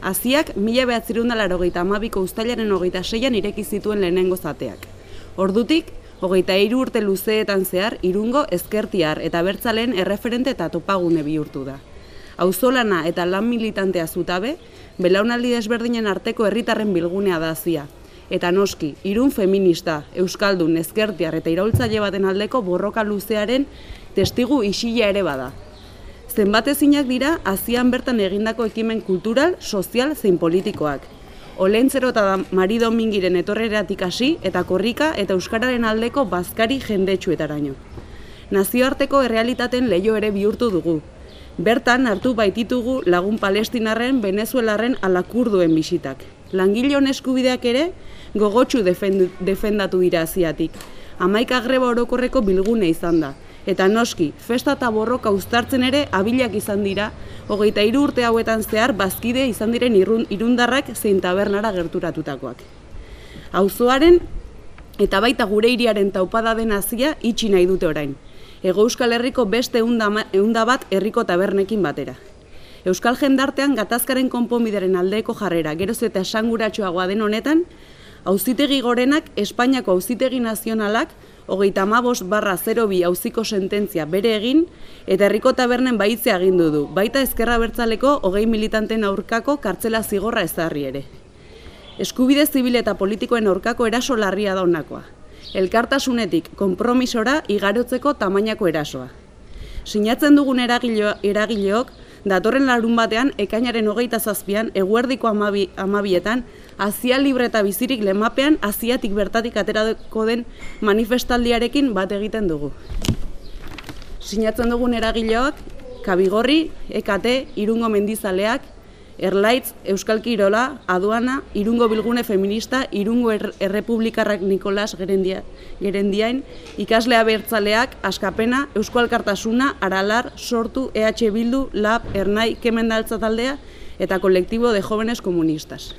Aziak mila behatzirun dalaro geita amabiko ustailaren hogeita seian ireki zituen lehenengo zateak. Ordutik, hogeita hiru urte luzeetan zehar, irungo ezkertiar eta bertzaleen erreferente eta topagune bihurtu da. Auzolana eta lan militantea zutabe, belaunaldi desberdinen arteko herritarren bilgunea da azia. Eta noski, irun feminista, euskaldun, ezkertiar eta iraultzaile baten aldeko borroka luzearen testigu isila ere bada. Zenbatezinak dira azian bertan egindako ekimen kultural, sozial zein politikoak. Olentzero eta Mari Domingiren etorreratik hasi eta korrika eta euskararen aldeko bazkari jendetsuetaraino. Nazioarteko errealitaten leio ere bihurtu dugu. Bertan hartu baititugu lagun palestinarren venezuelarren alakurduen bisitak. Langileon eskubideak ere gogotsu defendatu dira aziatik. Amaika greba orokorreko bilgune izan da eta noski, festa eta borroka uztartzen ere abilak izan dira, hogeita hiru urte hauetan zehar bazkide izan diren irun, irundarrak zein tabernara gerturatutakoak. Auzoaren eta baita gure hiriaren taupada den hasia itxi nahi dute orain. Ego Euskal Herriko beste eunda bat herriko tabernekin batera. Euskal jendartean gatazkaren konponbideren aldeeko jarrera, geroz eta esanguratxoagoa den honetan, auzitegi gorenak Espainiako auzitegi nazionalak hogeita amabos barra 02 hauziko sententzia bere egin, eta herriko tabernen baitzea agindu du, baita ezkerra bertzaleko hogei militanten aurkako kartzela zigorra ezarri ere. Eskubide zibil eta politikoen aurkako eraso larria da honakoa. Elkartasunetik konpromisora igarotzeko tamainako erasoa. Sinatzen dugun eragileok, datorren larun batean, ekainaren hogeita zazpian, eguerdiko amabi, amabietan, azia libre eta bizirik lemapean, aziatik bertatik aterako den manifestaldiarekin bat egiten dugu. Sinatzen dugun eragileok, Kabigorri, Ekate, Irungo Mendizaleak, Erlaitz, Euskal Kirola, Aduana, Irungo Bilgune Feminista, Irungo er Errepublikarrak Nikolas Gerendia, Gerendiain, Ikaslea Bertzaleak, Askapena, Euskal Kartasuna, Aralar, Sortu, EH Bildu, Lab, Ernai, Kemendaltza Taldea eta Kolektibo de Jóvenes Comunistas.